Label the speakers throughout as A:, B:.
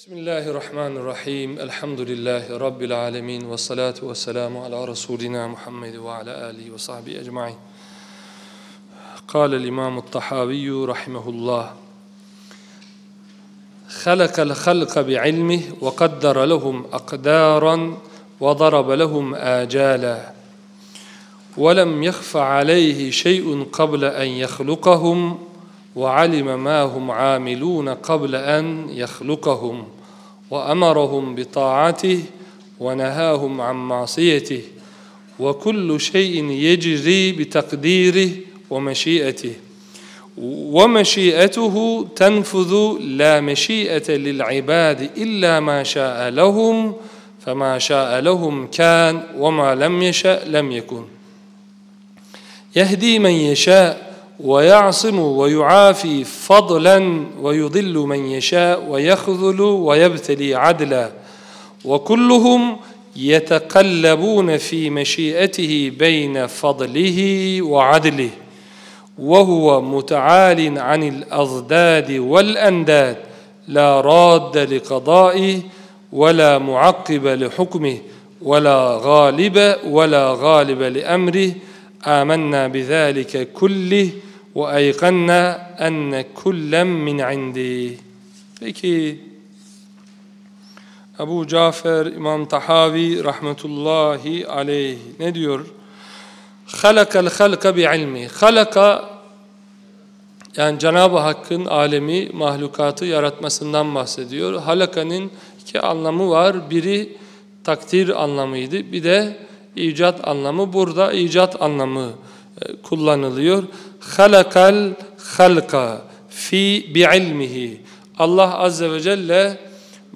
A: بسم الله الرحمن الرحيم الحمد لله رب العالمين والصلاة والسلام على رسولنا محمد وعلى آله وصحبه أجمعين قال الإمام الطحاوي رحمه الله خلق الخلق بعلمه وقدر لهم أقدارا وضرب لهم آجالا ولم يخف عليه شيء قبل أن يخلقهم وعلم ما هم عاملون قبل أن يخلقهم وأمرهم بطاعته ونهاهم عن معصيته وكل شيء يجري بتقديره ومشيئته. ومشيئته تنفذ لا مشيئة للعباد إلا ما شاء لهم فما شاء لهم كان وما لم يشأ لم يكن. يهدي من يشاء ويعصم ويعافي فضلا ويضل من يشاء ويخذل ويبتلي عدلا. وكلهم يتقلبون في مشيئته بين فضله وعدله. وهو متعال عن الأضداد والأنداد لا راد لقضائه ولا معقب لحكمه ولا غالب ولا غالب لأمره. آمنا بذلك كله وأيقنا أن كلا من عندي Peki Ebu Cafer İmam Tahavi rahmetullahi aleyh ne diyor? halakal halka bi ilmi. Halaka yani Cenab-ı Hakk'ın alemi, mahlukatı yaratmasından bahsediyor. Halakanın iki anlamı var. Biri takdir anlamıydı. Bir de icat anlamı. Burada icat anlamı kullanılıyor. Halakal halka fi bi ilmihi. Allah Azze ve Celle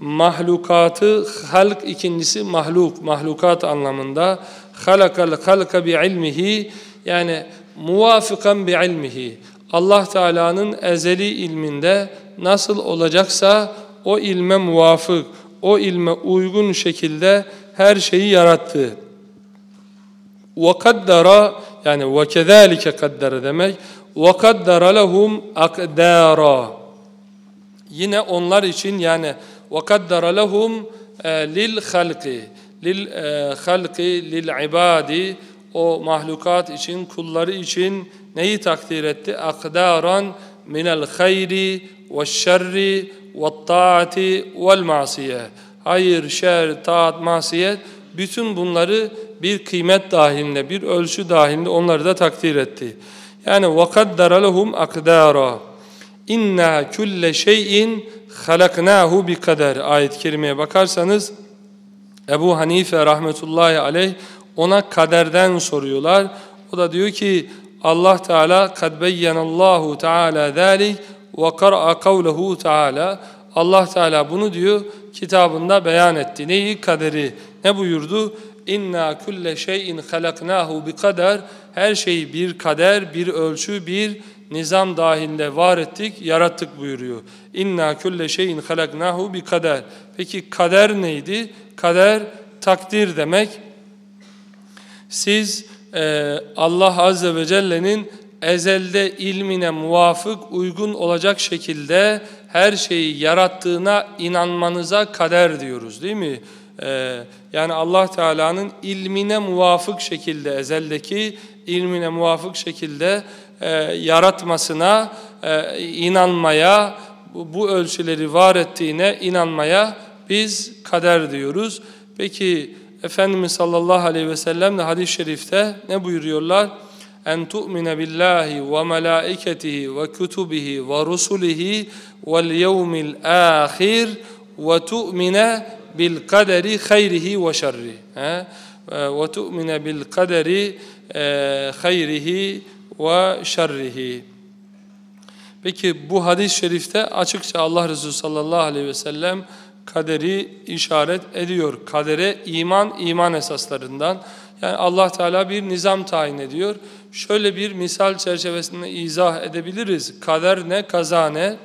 A: mahlukatı halk ikincisi mahluk, mahlukat anlamında halakal halka bi ilmihi yani muvafıkan bi ilmihi Allah Teala'nın ezeli ilminde nasıl olacaksa o ilme muvafık, o ilme uygun şekilde her şeyi yarattı. Kaddara yani ve kezalike kaddara demek ve kaddara lehum akdara yine onlar için yani ve kaddara lehum lil halqi lil halqi lil ibadi o mahlukat için kulları için neyi takdir etti? Akdaran minel hayri ve şerri ve taati vel masiye. Hayır, şer, taat, masiyet bütün bunları bir kıymet dahilinde, bir ölçü dahilinde onları da takdir etti. Yani lehum akdara. İnna kulle şeyin halaknahu bi kader. Ayet-i kerimeye bakarsanız Ebu Hanife rahmetullahi aleyh ona kaderden soruyorlar. O da diyor ki Allah Teala kad beyyenallahu Teala zalik ve kara'a kavlehu Teala Allah Teala bunu diyor kitabında beyan etti. Neyi? Kaderi. Ne buyurdu? İnna kulle şeyin halaknahu bi kader. Her şeyi bir kader, bir ölçü, bir nizam dahilinde var ettik, yarattık buyuruyor. İnna kulle şeyin halaknahu bi kader. Peki kader neydi? Kader takdir demek. Siz e, Allah Azze ve Celle'nin ezelde ilmine muvafık, uygun olacak şekilde her şeyi yarattığına inanmanıza kader diyoruz değil mi? Ee, yani Allah Teala'nın ilmine muvafık şekilde, ezeldeki ilmine muvafık şekilde e, yaratmasına e, inanmaya, bu, ölçüleri var ettiğine inanmaya biz kader diyoruz. Peki Efendimiz sallallahu aleyhi ve sellem de hadis-i şerifte ne buyuruyorlar? En tu'mine billahi ve melaiketihi ve kutubihi ve rusulihi vel yevmil ahir ve tu'mine bil kaderi hayrihi ve şerri. Ve tu'mine bil kaderi hayrihi ve şerrihi. Peki bu hadis-i şerifte açıkça Allah Resulü sallallahu aleyhi ve sellem kaderi işaret ediyor. Kadere iman, iman esaslarından. Yani Allah Teala bir nizam tayin ediyor. Şöyle bir misal çerçevesinde izah edebiliriz. Kader ne, kaza ne?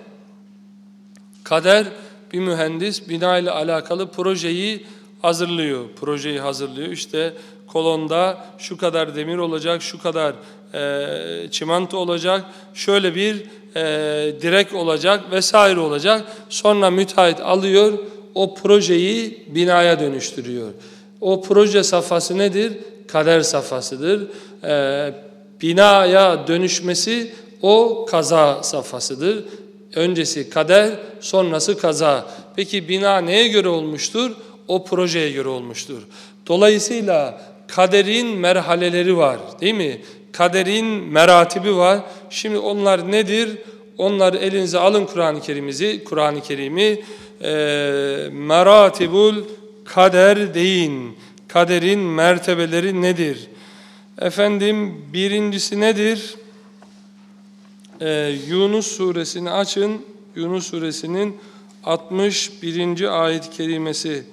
A: Kader bir mühendis bina ile alakalı projeyi hazırlıyor. Projeyi hazırlıyor. İşte kolonda şu kadar demir olacak, şu kadar e, çimento olacak, şöyle bir e, direk olacak vesaire olacak. Sonra müteahhit alıyor, o projeyi binaya dönüştürüyor. O proje safhası nedir? Kader safhasıdır. E, binaya dönüşmesi o kaza safhasıdır. Öncesi kader, sonrası kaza. Peki bina neye göre olmuştur? O projeye göre olmuştur. Dolayısıyla kaderin merhaleleri var değil mi? Kaderin meratibi var. Şimdi onlar nedir? Onlar elinize alın Kur'an-ı Kerim'izi, Kur'an-ı Kerim'i e, meratibul kader deyin. Kaderin mertebeleri nedir? Efendim birincisi nedir? Ee, Yunus suresini açın. Yunus suresinin 61. ayet-i kerimesi.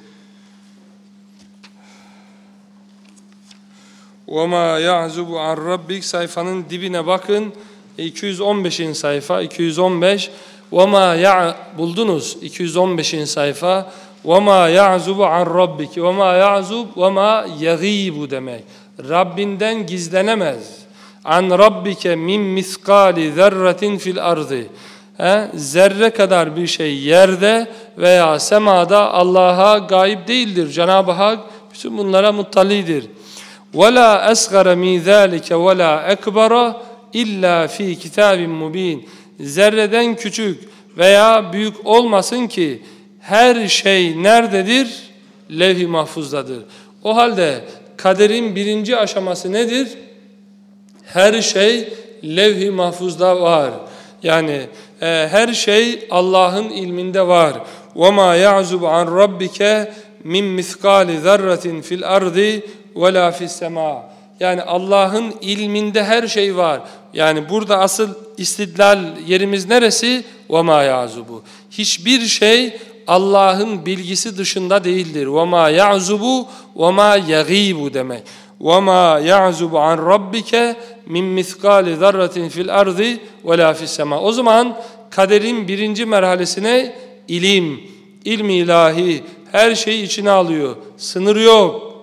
A: وَمَا يَعْزُبُ عَنْ رَبِّكَ sayfanın dibine bakın. 215. sayfa 215 وَمَا ya buldunuz 215. sayfa وَمَا يَعْزُبُ عَنْ رَبِّكَ وَمَا يَعْزُبُ وَمَا يَغِيبُ demek. Rabbinden gizlenemez. An rabbike min miskali zerretin fil ardı. He? Zerre kadar bir şey yerde veya semada Allah'a gayip değildir. Cenab-ı Hak bütün bunlara muttalidir. وَلَا أَسْغَرَ مِنْ ذَٰلِكَ وَلَا اَكْبَرَ illa fi kitabin mubin. Zerreden küçük veya büyük olmasın ki her şey nerededir? Levh-i mahfuzdadır. O halde kaderin birinci aşaması nedir? Her şey levh-i mahfuzda var. Yani e, her şey Allah'ın ilminde var. وَمَا يَعْزُبُ عَنْ رَبِّكَ مِنْ مِثْقَالِ ذَرَّةٍ فِي الْأَرْضِ وَلَا فِي السَّمَاءِ Yani Allah'ın ilminde her şey var. Yani burada asıl istidlal yerimiz neresi? وَمَا يَعْزُبُ Hiçbir şey Allah'ın bilgisi dışında değildir. وَمَا يَعْزُبُ وَمَا يَغِيبُ demek. وَمَا يَعْزُبُ عَنْ رَبِّكَ min miskali zarratin fil ardı ve la fis sema. O zaman kaderin birinci merhalesine ilim, ilmi ilahi her şeyi içine alıyor. Sınır yok.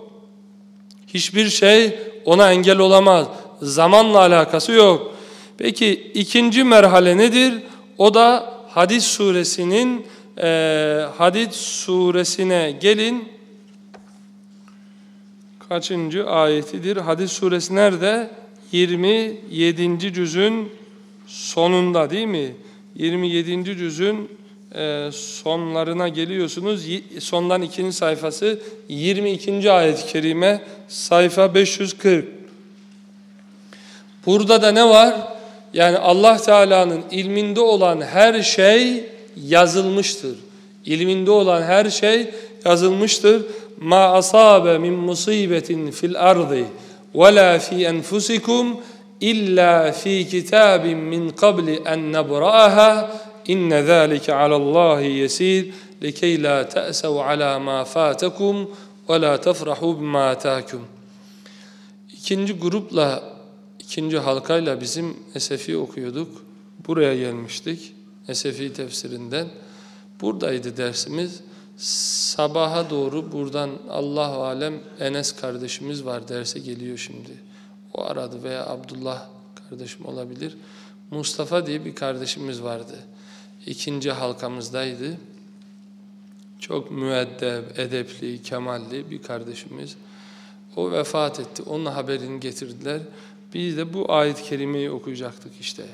A: Hiçbir şey ona engel olamaz. Zamanla alakası yok. Peki ikinci merhale nedir? O da Hadis suresinin e, Hadis suresine gelin. Kaçıncı ayetidir? Hadis suresi nerede? 27. cüzün sonunda değil mi? 27. cüzün e, sonlarına geliyorsunuz. Sondan ikinci sayfası 22. ayet-i kerime sayfa 540. Burada da ne var? Yani Allah Teala'nın ilminde olan her şey yazılmıştır. İlminde olan her şey yazılmıştır. Ma asabe min musibetin fil ardi ve la fi enfusikum illa fi kitabin min qabli en nebra'aha inne zâlike alallahi yesir likey la te'sev ala ma fâtekum ve la tefrahu bima tâkum. İkinci grupla, ikinci halkayla bizim Esefi okuyorduk. Buraya gelmiştik. Esefi tefsirinden. Buradaydı dersimiz. Sabaha doğru buradan Allah alem Enes kardeşimiz var derse geliyor şimdi. O aradı veya Abdullah kardeşim olabilir. Mustafa diye bir kardeşimiz vardı. İkinci halkamızdaydı. Çok müeddeb, edepli, kemalli bir kardeşimiz. O vefat etti. Onun haberini getirdiler. Biz de bu ayet-i kerimeyi okuyacaktık işte.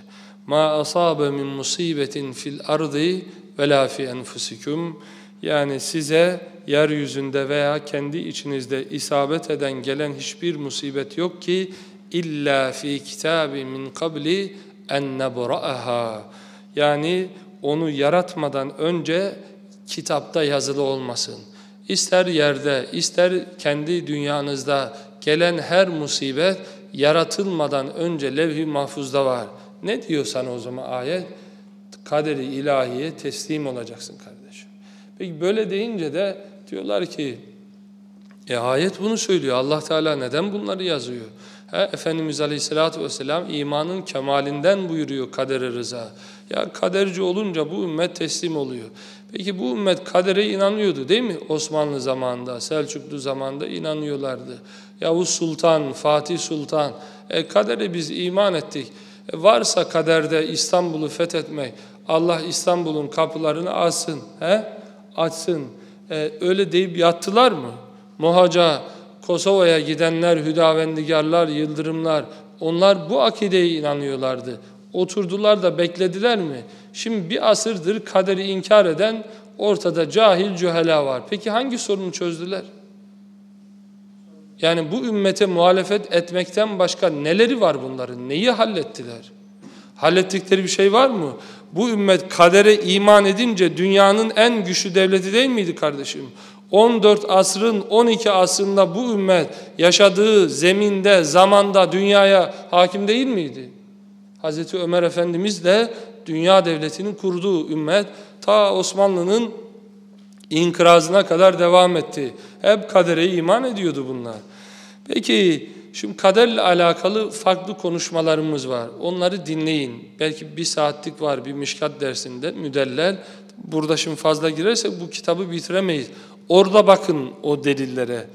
A: Ma asabe min musibetin fil ardı ve la fi enfusikum yani size yeryüzünde veya kendi içinizde isabet eden gelen hiçbir musibet yok ki illa fi kitabi min qabli en nebra'aha. Yani onu yaratmadan önce kitapta yazılı olmasın. İster yerde, ister kendi dünyanızda gelen her musibet yaratılmadan önce levh-i mahfuzda var. Ne diyor sana o zaman ayet? Kaderi ilahiye teslim olacaksın kardeşim. Peki böyle deyince de diyorlar ki e ayet bunu söylüyor. Allah Teala neden bunları yazıyor? He, Efendimiz Aleyhisselatü Vesselam imanın kemalinden buyuruyor kadere rıza. Ya kaderci olunca bu ümmet teslim oluyor. Peki bu ümmet kadere inanıyordu değil mi? Osmanlı zamanında, Selçuklu zamanında inanıyorlardı. Yavuz Sultan, Fatih Sultan, E, kadere biz iman ettik. E, varsa kaderde İstanbul'u fethetmek, Allah İstanbul'un kapılarını açsın. He? Açsın. E, öyle deyip yattılar mı? Mohaca, Kosova'ya gidenler, hüdavendigarlar, yıldırımlar, onlar bu akideye inanıyorlardı. Oturdular da beklediler mi? Şimdi bir asırdır kaderi inkar eden ortada cahil cühela var. Peki hangi sorunu çözdüler? Yani bu ümmete muhalefet etmekten başka neleri var bunların? Neyi hallettiler? Hallettikleri bir şey var mı? Bu ümmet kadere iman edince dünyanın en güçlü devleti değil miydi kardeşim? 14 asrın 12 asrında bu ümmet yaşadığı zeminde, zamanda, dünyaya hakim değil miydi? Hazreti Ömer Efendimiz de dünya devletinin kurduğu ümmet ta Osmanlı'nın inkırazına kadar devam etti. Hep kadere iman ediyordu bunlar. Peki şimdi kaderle alakalı farklı konuşmalarımız var. Onları dinleyin. Belki bir saatlik var bir mişkat dersinde müdellel. Burada şimdi fazla girersek bu kitabı bitiremeyiz. Orada bakın o delillere.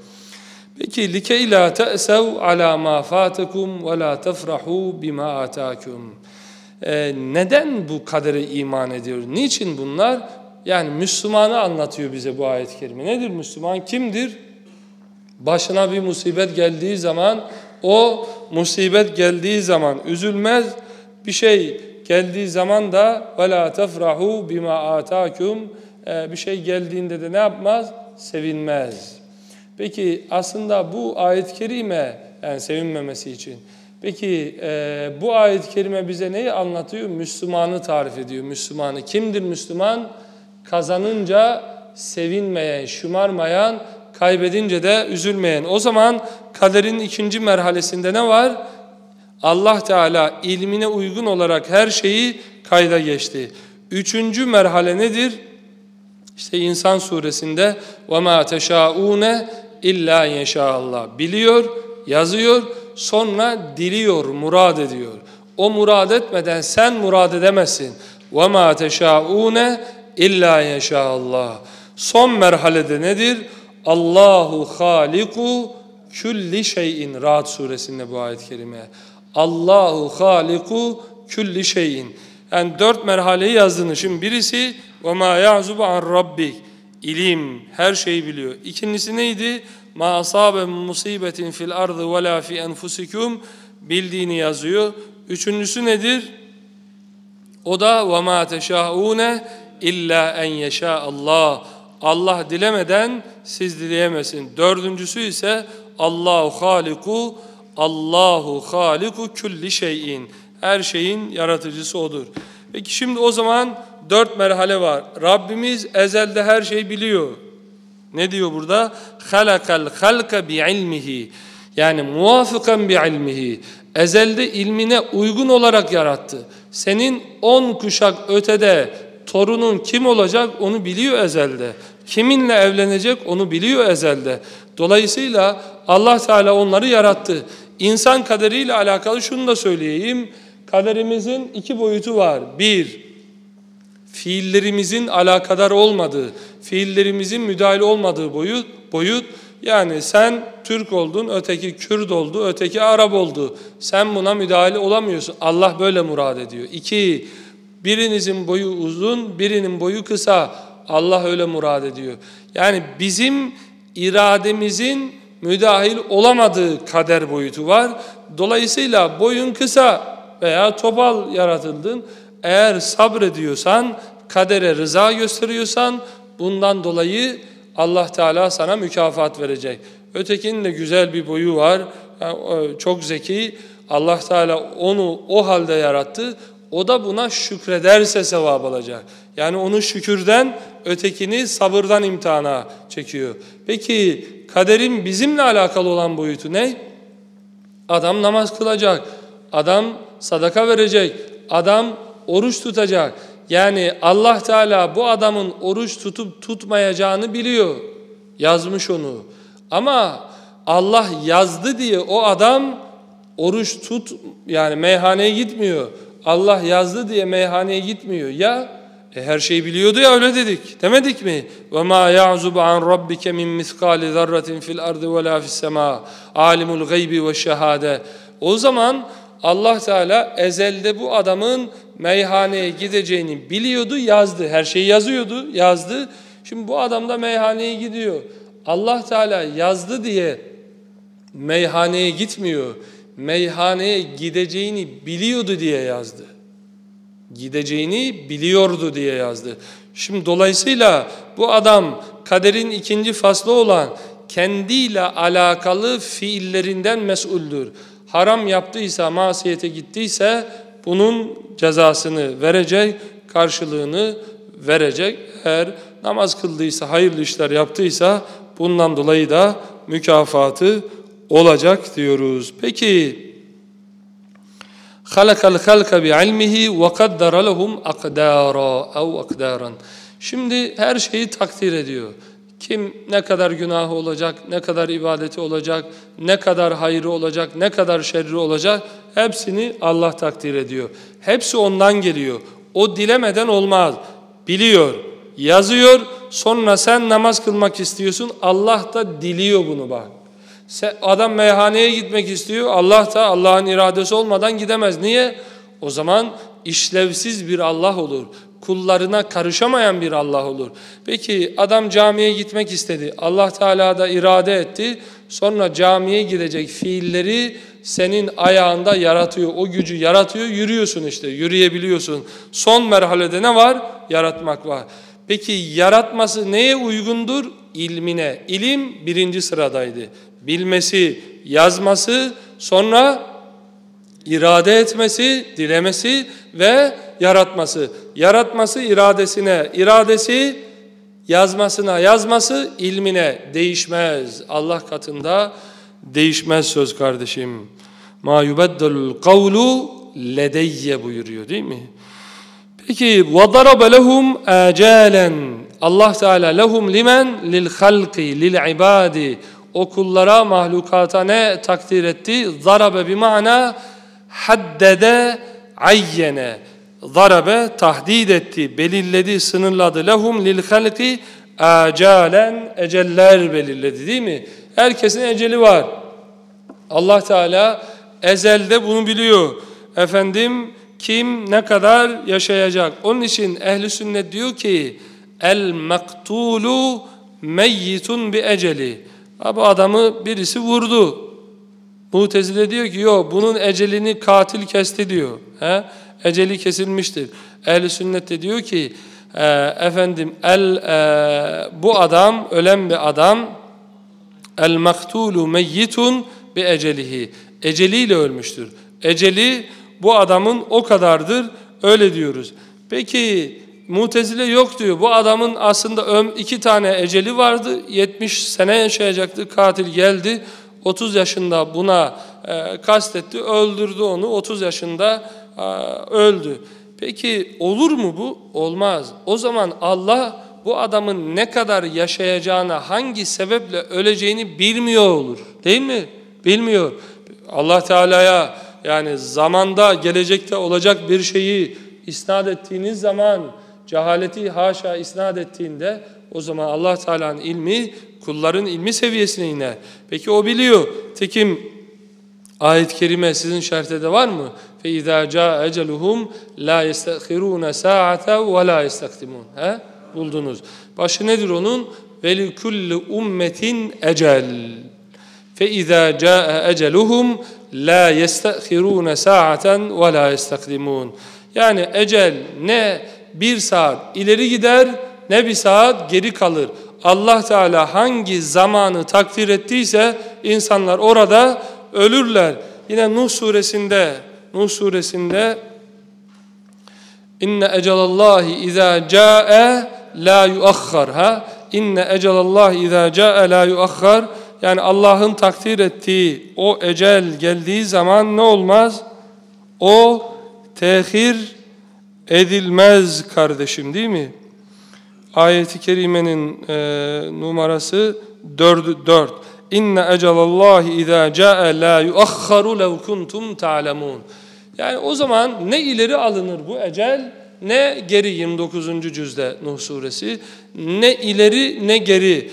A: Peki likey la te'sev ala ma fatakum ve la tefrahu bima atakum. Ee, neden bu kadere iman ediyor? Niçin bunlar? Yani Müslümanı anlatıyor bize bu ayet-i kerime. Nedir Müslüman? Kimdir? Başına bir musibet geldiği zaman o musibet geldiği zaman üzülmez. Bir şey geldiği zaman da وَلَا تَفْرَحُوا بِمَا آتَاكُمْ Bir şey geldiğinde de ne yapmaz? Sevinmez. Peki aslında bu ayet-i kerime yani sevinmemesi için. Peki e, bu ayet-i kerime bize neyi anlatıyor? Müslümanı tarif ediyor. Müslümanı. Kimdir Müslüman? Kazanınca sevinmeyen, şımarmayan, kaybedince de üzülmeyen. O zaman kaderin ikinci merhalesinde ne var? Allah Teala ilmine uygun olarak her şeyi kayda geçti. Üçüncü merhale nedir? İşte İnsan suresinde وَمَا تَشَاءُونَ illa yeşaallah. Biliyor, yazıyor, sonra diliyor, murad ediyor. O murad etmeden sen murad edemezsin. وَمَا تَشَاءُونَ illa yeşaallah. Son merhalede nedir? Allahu haliku külli şeyin. Rahat suresinde bu ayet-i kerime. Allahu haliku külli şeyin. Yani dört merhaleyi yazdınız. Şimdi birisi ve ma ya'zubu an rabbik. İlim, her şeyi biliyor. İkincisi neydi? Ma asabe musibetin fil ardı ve la fi enfusikum. Bildiğini yazıyor. Üçüncüsü nedir? O da ve ma teşaune illa en yeşa Allah. Allah dilemeden siz dileyemezsin. Dördüncüsü ise Allahu haliku Allahu haliku külli şeyin. Her şeyin yaratıcısı odur. Peki şimdi o zaman dört merhale var. Rabbimiz ezelde her şeyi biliyor. Ne diyor burada? Halakal halka bi ilmihi. Yani muvafıkan bi ilmihi. Ezelde ilmine uygun olarak yarattı. Senin on kuşak ötede torunun kim olacak onu biliyor ezelde. Kiminle evlenecek onu biliyor ezelde. Dolayısıyla Allah Teala onları yarattı. İnsan kaderiyle alakalı şunu da söyleyeyim. Kaderimizin iki boyutu var. Bir, fiillerimizin alakadar olmadığı, fiillerimizin müdahil olmadığı boyut, boyut yani sen Türk oldun, öteki Kürt oldu, öteki Arap oldu. Sen buna müdahale olamıyorsun. Allah böyle murad ediyor. İki, birinizin boyu uzun, birinin boyu kısa. Allah öyle murad ediyor. Yani bizim irademizin müdahil olamadığı kader boyutu var. Dolayısıyla boyun kısa veya topal yaratıldın. Eğer sabrediyorsan, kadere rıza gösteriyorsan bundan dolayı Allah Teala sana mükafat verecek. Ötekinin de güzel bir boyu var. Çok zeki. Allah Teala onu o halde yarattı. O da buna şükrederse sevap alacak. Yani onu şükürden, ötekini sabırdan imtihana çekiyor. Peki kaderin bizimle alakalı olan boyutu ne? Adam namaz kılacak, adam sadaka verecek, adam oruç tutacak. Yani Allah Teala bu adamın oruç tutup tutmayacağını biliyor. Yazmış onu. Ama Allah yazdı diye o adam oruç tut yani meyhaneye gitmiyor. Allah yazdı diye meyhaneye gitmiyor. Ya e, her şeyi biliyordu ya öyle dedik. Demedik mi? Ve ma ya'zubu an rabbike min miskali zarratin fil ardı ve la fis sema. Alimul gaybi ve şehade. O zaman Allah Teala ezelde bu adamın meyhaneye gideceğini biliyordu, yazdı. Her şeyi yazıyordu, yazdı. Şimdi bu adam da meyhaneye gidiyor. Allah Teala yazdı diye meyhaneye gitmiyor. Meyhaneye gideceğini biliyordu diye yazdı. Gideceğini biliyordu diye yazdı. Şimdi dolayısıyla bu adam kaderin ikinci faslı olan kendiyle alakalı fiillerinden mesuldür. Haram yaptıysa, masiyete gittiyse bunun cezasını verecek, karşılığını verecek. Eğer namaz kıldıysa, hayırlı işler yaptıysa bundan dolayı da mükafatı olacak diyoruz. Peki halakal halka bi ilmihi ve kaddara lehum akdara ev akdaran. Şimdi her şeyi takdir ediyor. Kim ne kadar günahı olacak, ne kadar ibadeti olacak, ne kadar hayrı olacak, ne kadar şerri olacak hepsini Allah takdir ediyor. Hepsi ondan geliyor. O dilemeden olmaz. Biliyor, yazıyor, sonra sen namaz kılmak istiyorsun. Allah da diliyor bunu bak. Adam meyhaneye gitmek istiyor. Allah da Allah'ın iradesi olmadan gidemez. Niye? O zaman işlevsiz bir Allah olur. Kullarına karışamayan bir Allah olur. Peki adam camiye gitmek istedi. Allah Teala da irade etti. Sonra camiye gidecek fiilleri senin ayağında yaratıyor. O gücü yaratıyor. Yürüyorsun işte. Yürüyebiliyorsun. Son merhalede ne var? Yaratmak var. Peki yaratması neye uygundur? İlmine. İlim birinci sıradaydı bilmesi, yazması, sonra irade etmesi, dilemesi ve yaratması. Yaratması iradesine, iradesi yazmasına, yazması ilmine değişmez. Allah katında değişmez söz kardeşim. Ma yubeddelul kavlu ledeyye buyuruyor değil mi? Peki وَضَرَبَ لَهُمْ اَجَالًا Allah Teala lehum limen lil halqi lil ibadi o kullara, mahlukata ne takdir etti? Zarabe bir mana haddede ayyene. Zarabe tahdid etti, belirledi, sınırladı. Lehum lil halki acalen eceller belirledi değil mi? Herkesin eceli var. Allah Teala ezelde bunu biliyor. Efendim kim ne kadar yaşayacak? Onun için ehli sünnet diyor ki el maktulu meyyitun bi eceli. Ha, bu adamı birisi vurdu. Mutezile diyor ki yok bunun ecelini katil kesti diyor. He? Eceli kesilmiştir. Ehl-i sünnet de diyor ki e, efendim el e, bu adam ölen bir adam el maktulu meyyitun bi ecelihi. Eceliyle ölmüştür. Eceli bu adamın o kadardır. Öyle diyoruz. Peki Mutezile yok diyor. Bu adamın aslında iki tane eceli vardı. 70 sene yaşayacaktı. Katil geldi. 30 yaşında buna e, kastetti. Öldürdü onu. 30 yaşında e, öldü. Peki olur mu bu? Olmaz. O zaman Allah bu adamın ne kadar yaşayacağını, hangi sebeple öleceğini bilmiyor olur. Değil mi? Bilmiyor. Allah Teala'ya yani zamanda, gelecekte olacak bir şeyi isnat ettiğiniz zaman cehaleti haşa isnat ettiğinde o zaman Allah Teala'nın ilmi kulların ilmi seviyesine iner. Peki o biliyor. Tekim ayet-i kerime sizin şerhte var mı? Fe izâ câ la yestekhirûne sâ'ate ve la yestekdimûn. He? Buldunuz. Başı nedir onun? Ve li kulli ummetin ecel. Fe izâ câ la yestekhirûne sâ'aten ve la yestekdimûn. Yani ecel ne bir saat ileri gider ne bir saat geri kalır. Allah Teala hangi zamanı takdir ettiyse insanlar orada ölürler. Yine Nuh suresinde Nuh suresinde İnne ecelallahi izâ câe la yuakhkhar ha İnne ecelallahi izâ câe la yuakhkhar yani Allah'ın takdir ettiği o ecel geldiği zaman ne olmaz? O tehir edilmez kardeşim değil mi? Ayeti kerimenin e, numarası 4 4. İnne ecelallahi izâ câe lâ yuakharu lev kuntum ta'lemûn. Yani o zaman ne ileri alınır bu ecel ne geri 29. cüzde Nuh suresi ne ileri ne geri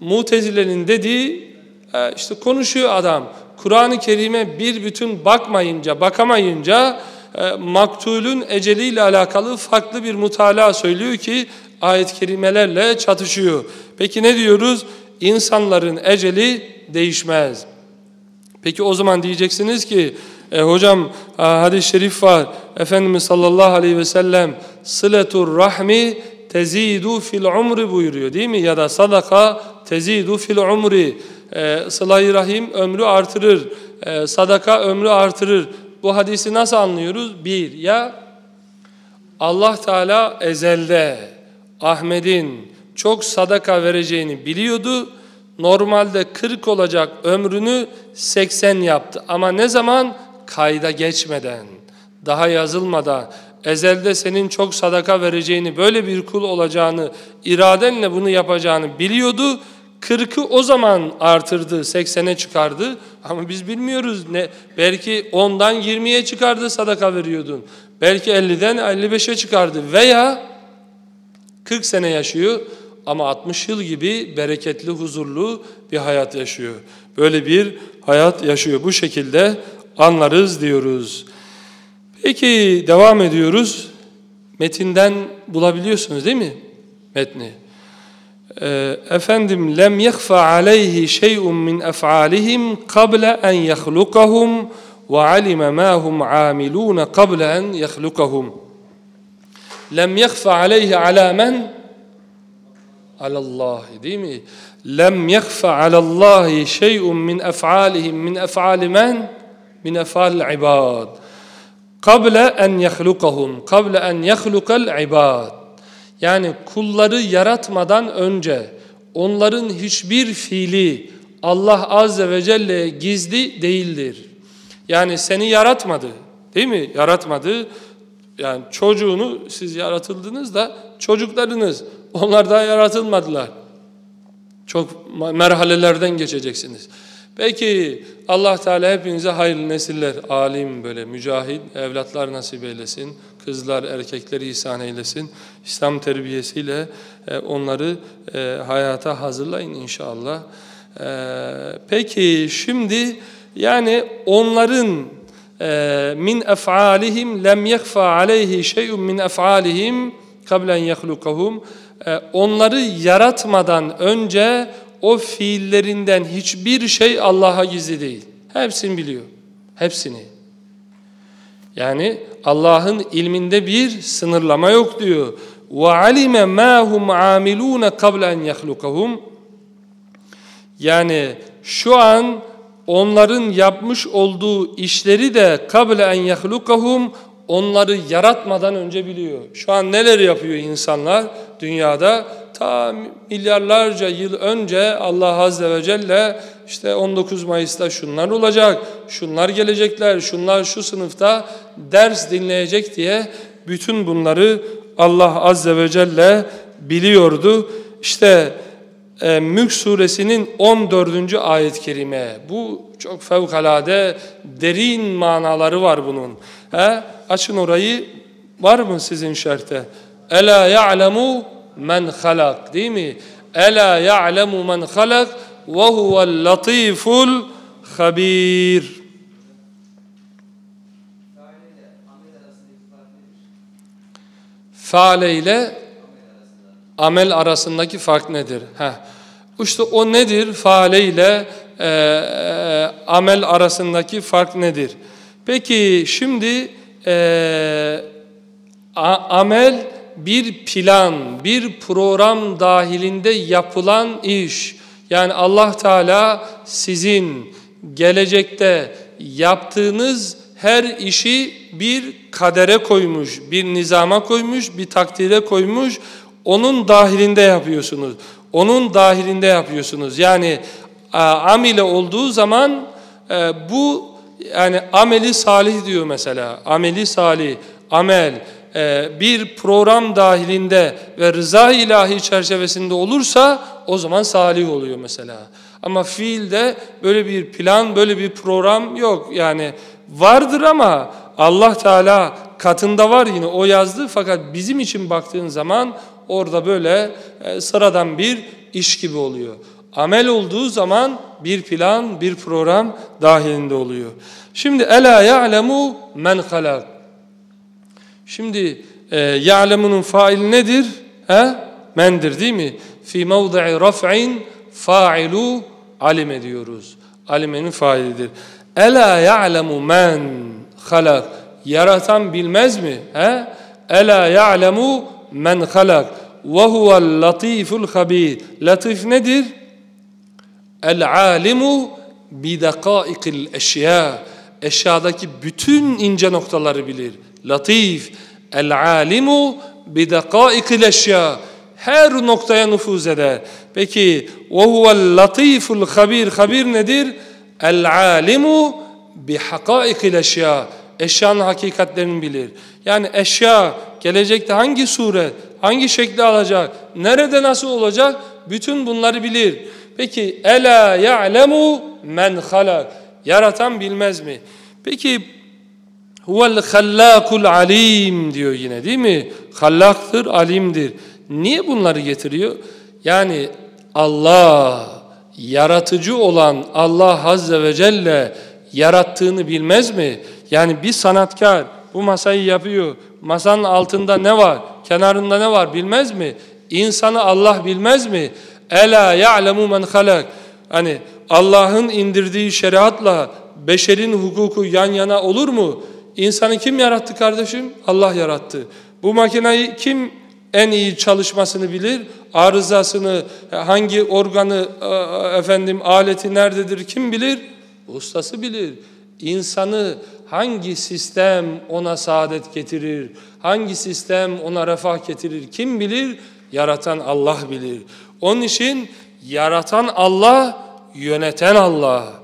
A: Mutezile'nin dediği e, işte konuşuyor adam Kur'an-ı Kerim'e bir bütün bakmayınca, bakamayınca maktulün eceliyle alakalı farklı bir mutala söylüyor ki ayet-i kerimelerle çatışıyor. Peki ne diyoruz? İnsanların eceli değişmez. Peki o zaman diyeceksiniz ki e, hocam hadis-i şerif var. Efendimiz sallallahu aleyhi ve sellem sıletur rahmi tezidu fil umri buyuruyor değil mi? Ya da sadaka tezidu fil umri. E, sıla rahim ömrü artırır. E, sadaka ömrü artırır. Bu hadisi nasıl anlıyoruz? Bir, ya Allah Teala ezelde Ahmet'in çok sadaka vereceğini biliyordu. Normalde 40 olacak ömrünü 80 yaptı. Ama ne zaman? Kayda geçmeden, daha yazılmadan, ezelde senin çok sadaka vereceğini, böyle bir kul olacağını, iradenle bunu yapacağını biliyordu. 40'ı o zaman artırdı, 80'e çıkardı. Ama biz bilmiyoruz. ne Belki 10'dan 20'ye çıkardı sadaka veriyordun. Belki 50'den 55'e çıkardı. Veya 40 sene yaşıyor ama 60 yıl gibi bereketli, huzurlu bir hayat yaşıyor. Böyle bir hayat yaşıyor. Bu şekilde anlarız diyoruz. Peki devam ediyoruz. Metinden bulabiliyorsunuz değil mi? Metni. Ee, efendim lem yehfa aleyhi şey'un min ef'alihim qabla en yahlukahum ve alime ma hum amilun qabla en yahlukahum. Lem yehfa aleyhi ala men alallahi değil mi? Lem yehfa alallahi şey'un min ef'alihim min ef'ali men min ef'al ibad. Kable en yahlukahum, kable en yahlukal ibad. Yani kulları yaratmadan önce onların hiçbir fiili Allah Azze ve Celle gizli değildir. Yani seni yaratmadı, değil mi? Yaratmadı. Yani çocuğunu siz yaratıldınız da çocuklarınız, onlar daha yaratılmadılar. Çok merhalelerden geçeceksiniz. Peki Allah Teala hepinize hayırlı nesiller, alim böyle mücahit evlatlar nasip eylesin. Kızlar, erkekleri ihsan eylesin. İslam terbiyesiyle e, onları e, hayata hazırlayın inşallah. E, peki şimdi yani onların min ef'alihim lem yekfa aleyhi şey'un min ef'alihim kablen yehlukahum onları yaratmadan önce o fiillerinden hiçbir şey Allah'a gizli değil. Hepsini biliyor. Hepsini. Yani Allah'ın ilminde bir sınırlama yok diyor. Ve alime ma hum amilun kabla en yahlukahum. Yani şu an onların yapmış olduğu işleri de kabla en yahlukahum onları yaratmadan önce biliyor. Şu an neler yapıyor insanlar dünyada? Ta milyarlarca yıl önce Allah Azze ve Celle işte 19 Mayıs'ta şunlar olacak, şunlar gelecekler, şunlar şu sınıfta ders dinleyecek diye bütün bunları Allah Azze ve Celle biliyordu. İşte e, Mülk suresinin 14. ayet-i kerime. Bu çok fevkalade derin manaları var bunun. He? Açın orayı. Var mı sizin şerhte? Ela ya'lemu men halak değil mi? Ela ya'lemu men halak ve huvel latiful habir. Faale ile amel arasındaki fark nedir? Heh. İşte o nedir? Faale ile e, e, amel arasındaki fark nedir? Peki şimdi e, a, amel bir plan, bir program dahilinde yapılan iş. Yani Allah Teala sizin gelecekte yaptığınız her işi bir kadere koymuş, bir nizama koymuş, bir takdire koymuş. Onun dahilinde yapıyorsunuz. Onun dahilinde yapıyorsunuz. Yani amile olduğu zaman e, bu yani ameli salih diyor mesela. Ameli salih, amel e, bir program dahilinde ve rıza ilahi çerçevesinde olursa o zaman salih oluyor mesela. Ama fiilde böyle bir plan, böyle bir program yok. Yani vardır ama Allah Teala katında var yine o yazdı fakat bizim için baktığın zaman orada böyle e, sıradan bir iş gibi oluyor. Amel olduğu zaman bir plan, bir program dahilinde oluyor. Şimdi ela ya'lemu men halak. Şimdi e, ya'lemunun faili nedir? He? Mendir değil mi? Fi mevdi'i raf'in fa'ilu alime diyoruz. Alimenin failidir. Ela ya'lemu men halak. Yaratan bilmez mi? He? Ela ya'lemu men halak. Ve huvel latiful habir. Latif nedir? El alimu bidakaikil eşya. Eşyadaki bütün ince noktaları bilir. Latif. El alimu bidakaikil eşya. Her noktaya nüfuz eder. Peki ve huvel latiful habir. Habir nedir? El alimu bihakaikil eşya. Eşyanın hakikatlerini bilir. Yani eşya gelecekte hangi suret, hangi şekli alacak, nerede nasıl olacak bütün bunları bilir. Peki ela ya'lemu men halak. Yaratan bilmez mi? Peki huvel hallakul alim diyor yine değil mi? Hallaktır, alimdir. Niye bunları getiriyor? Yani Allah yaratıcı olan Allah Azze ve Celle yarattığını bilmez mi? Yani bir sanatkar bu masayı yapıyor. Masanın altında ne var? Kenarında ne var bilmez mi? İnsanı Allah bilmez mi? Ela ya'lemu men halak. Hani Allah'ın indirdiği şeriatla beşerin hukuku yan yana olur mu? İnsanı kim yarattı kardeşim? Allah yarattı. Bu makineyi kim en iyi çalışmasını bilir? Arızasını, hangi organı, efendim aleti nerededir kim bilir? Ustası bilir. İnsanı hangi sistem ona saadet getirir? Hangi sistem ona refah getirir? Kim bilir? Yaratan Allah bilir. Onun için yaratan Allah, yöneten Allah.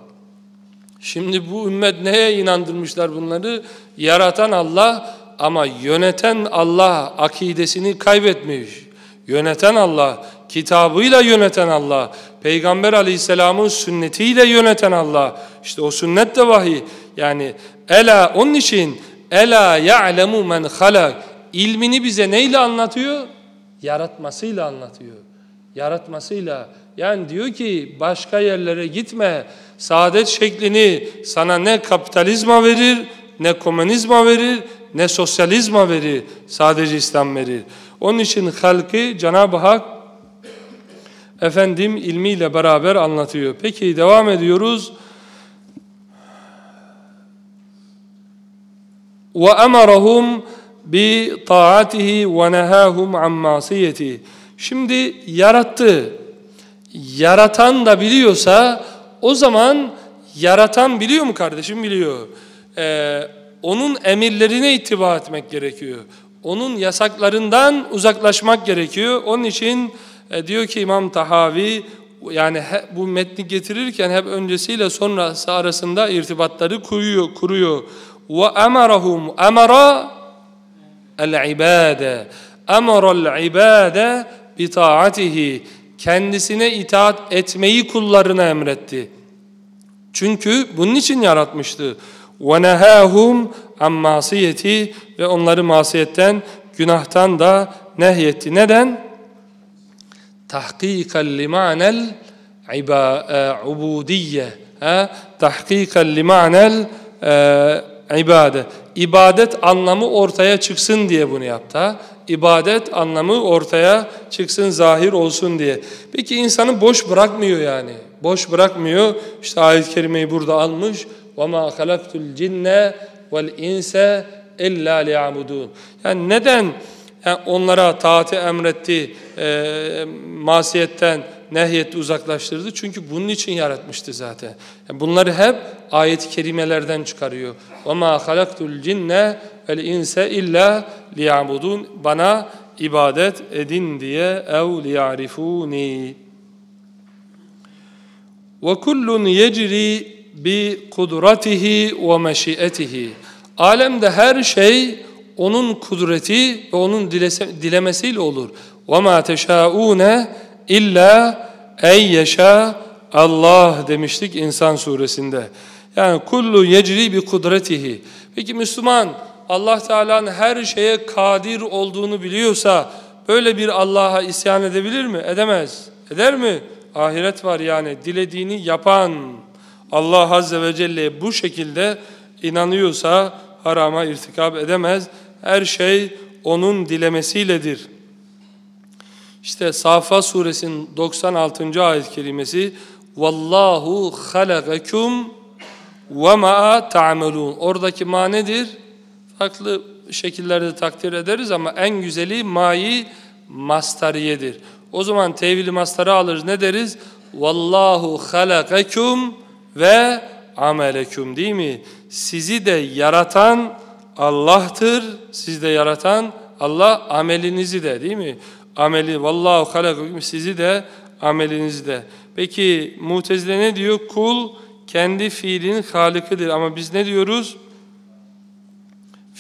A: Şimdi bu ümmet neye inandırmışlar bunları? Yaratan Allah ama yöneten Allah akidesini kaybetmiş. Yöneten Allah, kitabıyla yöneten Allah, Peygamber aleyhisselamın sünnetiyle yöneten Allah. İşte o sünnet de vahiy. Yani ela onun için ela ya'lemu men halak ilmini bize neyle anlatıyor? Yaratmasıyla anlatıyor. Yaratmasıyla. Yani diyor ki başka yerlere gitme. Saadet şeklini sana ne kapitalizma verir, ne komünizma verir, ne sosyalizma verir. Sadece İslam verir. Onun için halkı Cenab-ı Hak efendim ilmiyle beraber anlatıyor. Peki devam ediyoruz. Taatihi ve nehahum an masiyeti. Şimdi yarattı. Yaratan da biliyorsa o zaman yaratan biliyor mu kardeşim? Biliyor. Ee, onun emirlerine itibar etmek gerekiyor. Onun yasaklarından uzaklaşmak gerekiyor. Onun için e, diyor ki İmam Tahavi yani he, bu metni getirirken hep öncesiyle sonrası arasında irtibatları kuruyor. kuruyor. Ve emarahum emara el ibade. Emara'l ibade bi. Kendisine itaat etmeyi kullarına emretti. Çünkü bunun için yaratmıştı. Nehahum an masiyeti ve onları masiyetten, günahtan da nehyetti. Neden? tahkikan limanel ubudiyye tahkikan limanel ibade ibadet anlamı ortaya çıksın diye bunu yaptı İbadet anlamı ortaya çıksın, zahir olsun diye. Peki insanı boş bırakmıyor yani. Boş bırakmıyor. İşte ayet-i kerimeyi burada almış. وَمَا خَلَقْتُ الْجِنَّ وَالْاِنْسَ اِلَّا لِيَعْبُدُونَ Yani neden yani onlara taati emretti, e, masiyetten, nehyetti, uzaklaştırdı. Çünkü bunun için yaratmıştı zaten. Yani bunları hep ayet-i kerimelerden çıkarıyor. وَمَا خَلَقْتُ الْجِنَّ el inse illa liyabudun bana ibadet edin diye ev liyarifuni ve kullun yecri bi kudratihi ve meşiyetihi alemde her şey onun kudreti ve onun dilese, dilemesiyle olur ve ma teşaune illa ey yaşa Allah demiştik İnsan suresinde. Yani kullu yecri bi kudretihi. Peki Müslüman Allah Teala'nın her şeye kadir olduğunu biliyorsa böyle bir Allah'a isyan edebilir mi? Edemez. Eder mi? ahiret var yani dilediğini yapan Allah Azze ve Celle bu şekilde inanıyorsa harama irtikap edemez. Her şey onun dilemesiyledir. İşte Safa suresinin 96. ayet kelimesi Vallahu halakakum ve ma ta'melun. Oradaki ma nedir? Farklı şekillerde takdir ederiz ama en güzeli mayi mastariyedir. O zaman tevili mastarı alırız. Ne deriz? Vallahu halakakum ve amelekum değil mi? Sizi de yaratan Allah'tır. Sizi de yaratan Allah amelinizi de değil mi? Ameli vallahu halakakum sizi de amelinizi de. Peki Mutezile ne diyor? Kul kendi fiilinin halikıdır ama biz ne diyoruz?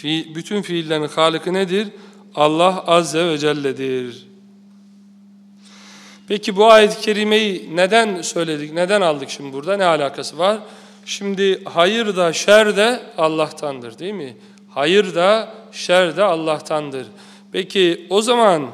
A: Bütün fiillerin halikı nedir? Allah Azze ve Celle'dir. Peki bu ayet-i kerimeyi neden söyledik, neden aldık şimdi burada, ne alakası var? Şimdi hayır da şer de Allah'tandır değil mi? Hayır da şer de Allah'tandır. Peki o zaman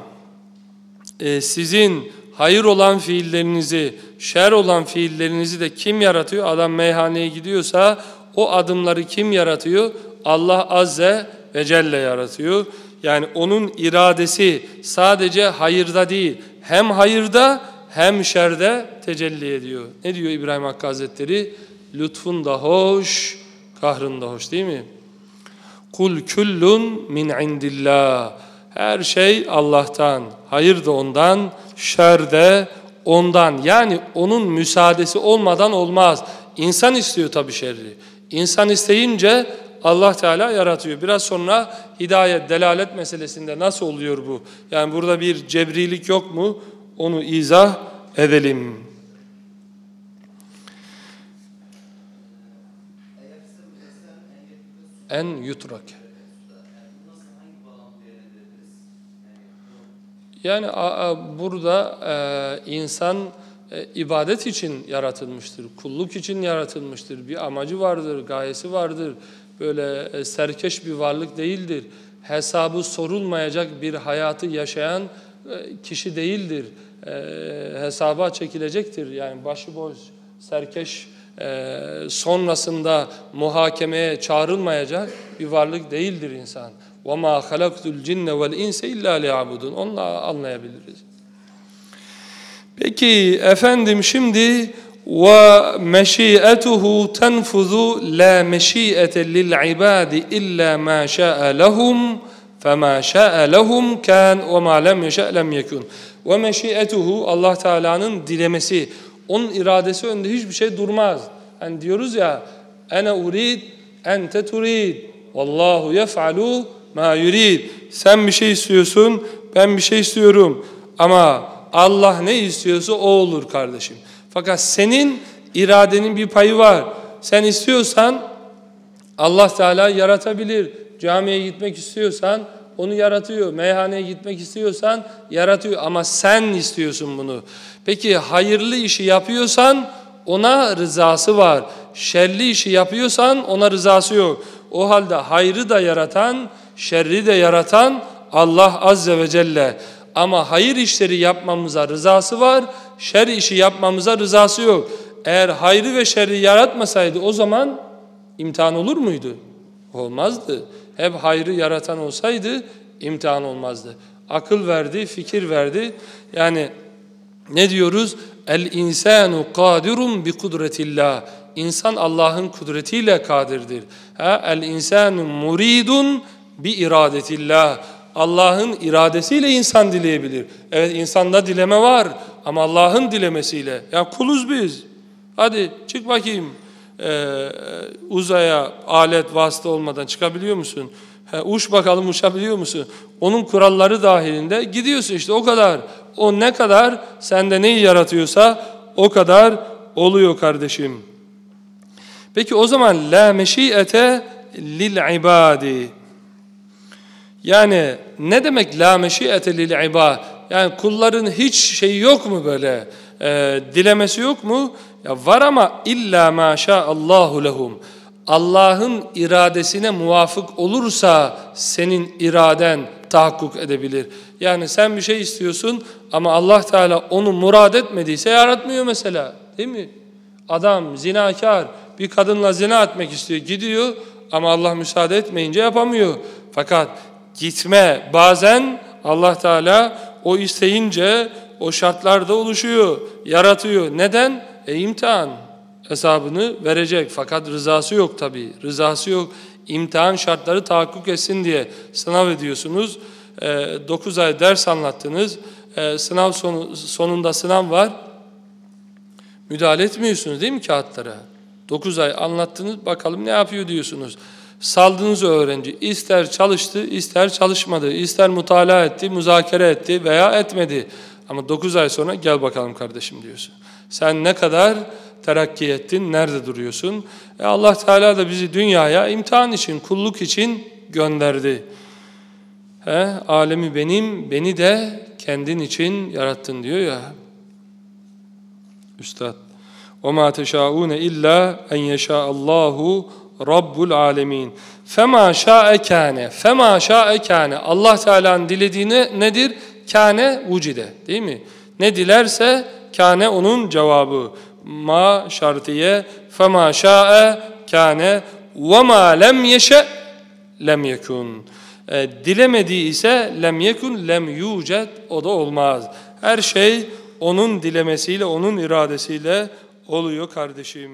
A: e, sizin hayır olan fiillerinizi, şer olan fiillerinizi de kim yaratıyor? Adam meyhaneye gidiyorsa o adımları kim yaratıyor? Allah Azze ve Celle yaratıyor. Yani onun iradesi sadece hayırda değil, hem hayırda hem şerde tecelli ediyor. Ne diyor İbrahim Hakkı Hazretleri? Lütfun da hoş, kahrın da hoş değil mi? Kul küllun min indillah. Her şey Allah'tan. Hayır da ondan, şer de ondan. Yani onun müsaadesi olmadan olmaz. İnsan istiyor tabii şerri. İnsan isteyince Allah Teala yaratıyor. Biraz sonra hidayet, delalet meselesinde nasıl oluyor bu? Yani burada bir cebrilik yok mu? Onu izah edelim. En yutrak. Yani burada e, insan e, ibadet için yaratılmıştır, kulluk için yaratılmıştır. Bir amacı vardır, gayesi vardır Böyle e, serkeş bir varlık değildir. Hesabı sorulmayacak bir hayatı yaşayan e, kişi değildir. E, hesaba çekilecektir. Yani başıboş, serkeş, e, sonrasında muhakemeye çağrılmayacak bir varlık değildir insan. وَمَا خَلَقْتُ الْجِنَّ وَالْاِنْسَ اِلَّا لِيَعْبُدُونَ Onunla anlayabiliriz. Peki efendim şimdi وَمَشِيئَتُهُ تَنْفُذُ لَا مَشِيئَةَ لِلْعِبَادِ إِلَّا مَا شَاءَ لَهُمْ فَمَا شَاءَ لَهُمْ كَانْ وَمَا لَمْ يَشَاء لَمْ يَكُنْ وَمَشِيئَتُهُ Allah Teala'nın dilemesi. Onun iradesi önünde hiçbir şey durmaz. Yani diyoruz ya ene urid ente turid vallahu yef'alu ma yurid. Sen bir şey istiyorsun, ben bir şey istiyorum. Ama Allah ne istiyorsa o olur kardeşim. Fakat senin iradenin bir payı var. Sen istiyorsan Allah Teala yaratabilir. Camiye gitmek istiyorsan onu yaratıyor. Meyhaneye gitmek istiyorsan yaratıyor ama sen istiyorsun bunu. Peki hayırlı işi yapıyorsan ona rızası var. Şerli işi yapıyorsan ona rızası yok. O halde hayrı da yaratan, şerri de yaratan Allah Azze ve Celle. Ama hayır işleri yapmamıza rızası var, şer işi yapmamıza rızası yok. Eğer hayrı ve şerri yaratmasaydı o zaman imtihan olur muydu? Olmazdı. Hep hayrı yaratan olsaydı imtihan olmazdı. Akıl verdi, fikir verdi. Yani ne diyoruz? El insanu kadirun bi kudretillah. İnsan Allah'ın kudretiyle kadirdir. Ha el insanu muridun bi iradetillah. Allah'ın iradesiyle insan dileyebilir. Evet insanda dileme var ama Allah'ın dilemesiyle. Ya kuluz biz. Hadi çık bakayım e, uzaya alet vasıta olmadan çıkabiliyor musun? He, uç bakalım uçabiliyor musun? Onun kuralları dahilinde gidiyorsun işte o kadar. O ne kadar sende neyi yaratıyorsa o kadar oluyor kardeşim. Peki o zaman la meşiyete lil ibadi. Yani ne demek la meşiyete lil ibad? Yani kulların hiç şeyi yok mu böyle? E, dilemesi yok mu? Ya var ama illa ma Allahu lehum. Allah'ın iradesine muvafık olursa senin iraden tahakkuk edebilir. Yani sen bir şey istiyorsun ama Allah Teala onu murad etmediyse yaratmıyor mesela. Değil mi? Adam zinakar bir kadınla zina etmek istiyor gidiyor ama Allah müsaade etmeyince yapamıyor. Fakat gitme bazen Allah Teala o isteyince o şartlar da oluşuyor, yaratıyor. Neden? E imtihan hesabını verecek. Fakat rızası yok tabi. Rızası yok. İmtihan şartları tahakkuk etsin diye sınav ediyorsunuz. E, 9 ay ders anlattınız. E, sınav sonu, sonunda sınav var. Müdahale etmiyorsunuz değil mi kağıtlara? 9 ay anlattınız bakalım ne yapıyor diyorsunuz. Saldığınız öğrenci ister çalıştı ister çalışmadı, ister mutalaa etti, müzakere etti veya etmedi. Ama 9 ay sonra gel bakalım kardeşim diyorsun. Sen ne kadar terakki ettin, nerede duruyorsun? E Allah Teala da bizi dünyaya imtihan için, kulluk için gönderdi. He, alemi benim, beni de kendin için yarattın diyor ya. Üstad. وَمَا تَشَاءُونَ اِلَّا اَنْ يَشَاءَ اللّٰهُ Rabbul alemin. Fema şa'e kâne. Fema şa'e kâne. Allah Teala'nın dilediğini nedir? Kâne vucide. Değil mi? Ne dilerse kâne onun cevabı. Ma şartiye. Fema şa'e kâne. Ve ma lem yeşe lem yekun. E, dilemediği ise lem yekun lem yucet o da olmaz. Her şey onun dilemesiyle, onun iradesiyle oluyor kardeşim.